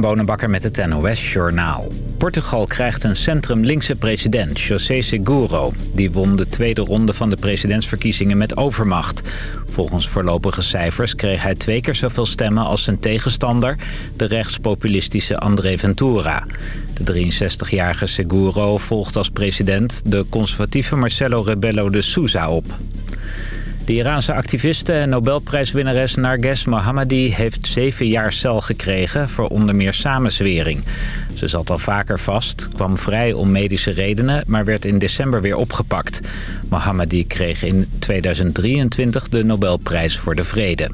Bonenbakker met het NOS Journaal. Portugal krijgt een centrum-linkse president, José Seguro. Die won de tweede ronde van de presidentsverkiezingen met overmacht. Volgens voorlopige cijfers kreeg hij twee keer zoveel stemmen als zijn tegenstander... de rechtspopulistische André Ventura. De 63-jarige Seguro volgt als president de conservatieve Marcelo Rebelo de Sousa op. De Iraanse activiste en Nobelprijswinnares Narges Mohammadi heeft zeven jaar cel gekregen voor onder meer samenzwering. Ze zat al vaker vast, kwam vrij om medische redenen, maar werd in december weer opgepakt. Mohammadi kreeg in 2023 de Nobelprijs voor de Vrede.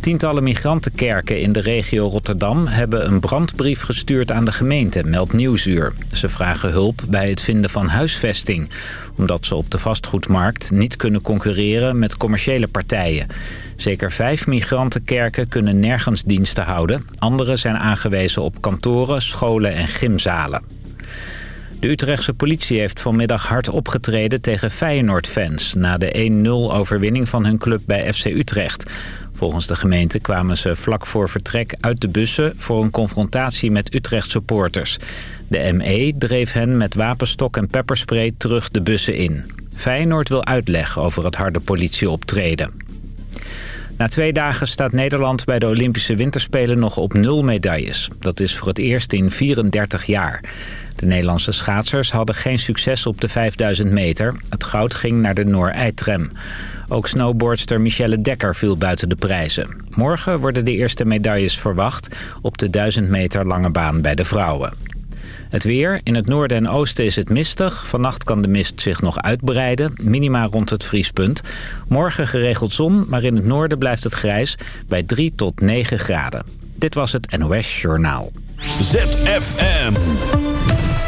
Tientallen migrantenkerken in de regio Rotterdam hebben een brandbrief gestuurd aan de gemeente, meldt Nieuwsuur. Ze vragen hulp bij het vinden van huisvesting, omdat ze op de vastgoedmarkt niet kunnen concurreren met commerciële partijen. Zeker vijf migrantenkerken kunnen nergens diensten houden. Andere zijn aangewezen op kantoren, scholen en gymzalen. De Utrechtse politie heeft vanmiddag hard opgetreden tegen Feyenoord-fans... na de 1-0-overwinning van hun club bij FC Utrecht. Volgens de gemeente kwamen ze vlak voor vertrek uit de bussen... voor een confrontatie met Utrecht-supporters. De ME dreef hen met wapenstok en pepperspray terug de bussen in. Feyenoord wil uitleg over het harde politieoptreden. Na twee dagen staat Nederland bij de Olympische Winterspelen nog op nul medailles. Dat is voor het eerst in 34 jaar. De Nederlandse schaatsers hadden geen succes op de 5000 meter. Het goud ging naar de Noor-Eitrem. Ook snowboardster Michelle Dekker viel buiten de prijzen. Morgen worden de eerste medailles verwacht op de 1000 meter lange baan bij de vrouwen. Het weer. In het noorden en oosten is het mistig. Vannacht kan de mist zich nog uitbreiden. Minima rond het vriespunt. Morgen geregeld zon, maar in het noorden blijft het grijs bij 3 tot 9 graden. Dit was het NOS Journaal. ZFM.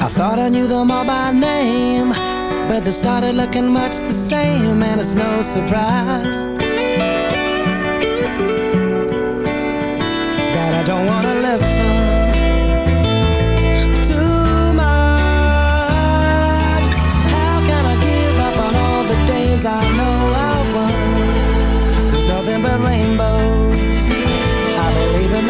I thought I knew them all by name, but they started looking much the same, and it's no surprise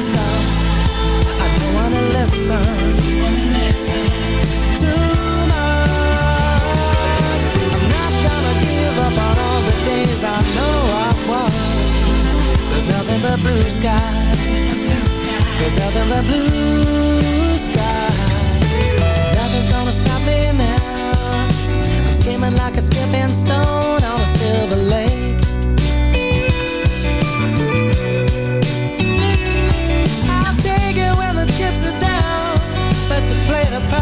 I don't wanna listen too much. I'm not gonna give up on all the days I know I've won. There's nothing but blue sky. There's nothing but blue sky. Nothing's gonna stop me now. I'm skimming like a skipping stone on a silver lake.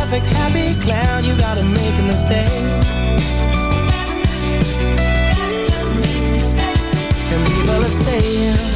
Perfect happy clown, you gotta make a mistake. And people are saying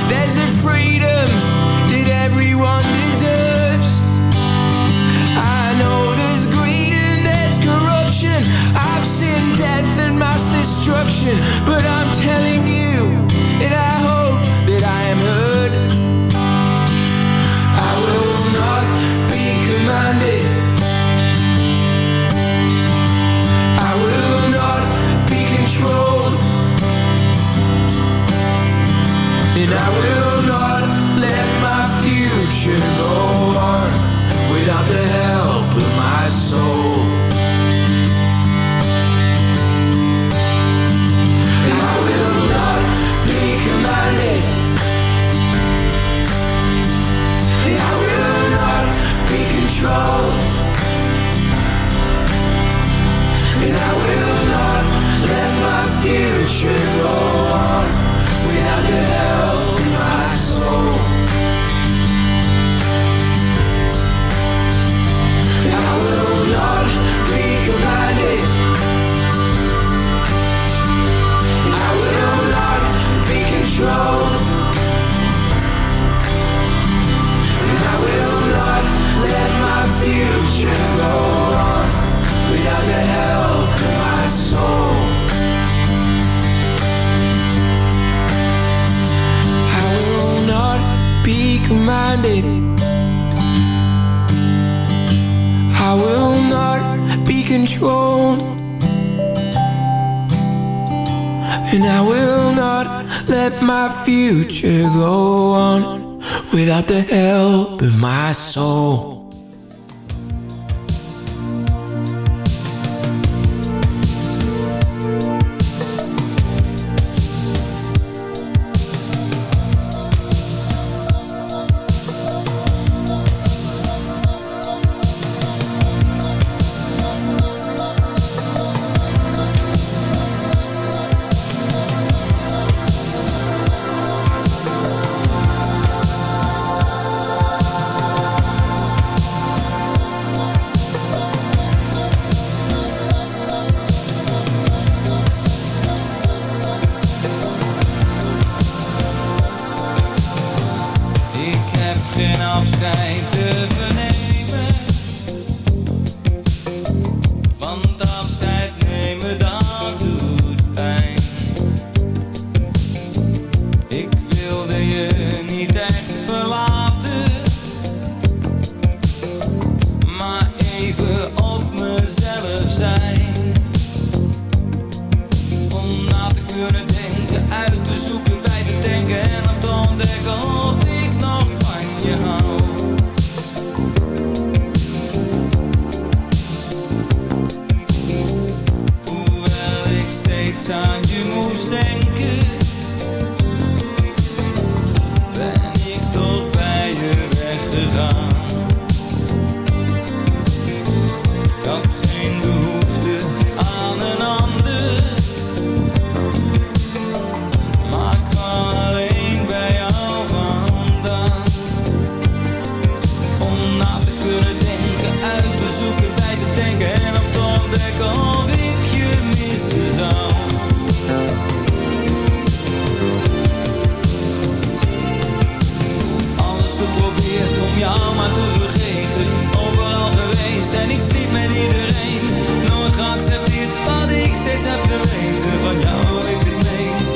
geprobeerd om jou maar te vergeten. Overal geweest en ik sliep met iedereen. Nooit geaccepteerd wat ik steeds heb geweten. Van jou ik het meest.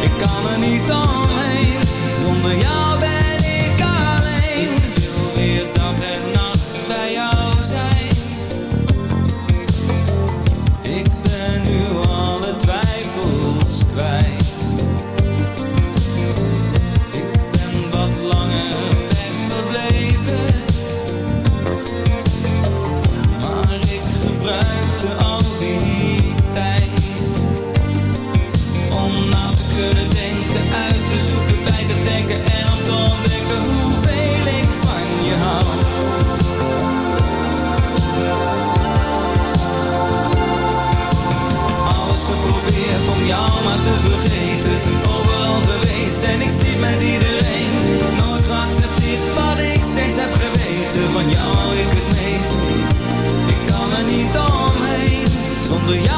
Ik kan er niet omheen zonder jou. the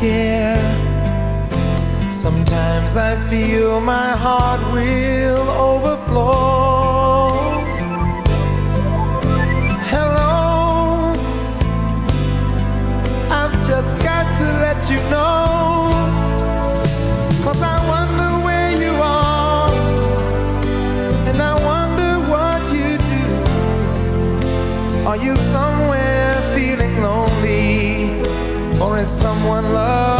care. Sometimes I feel my heart will overflow. one love.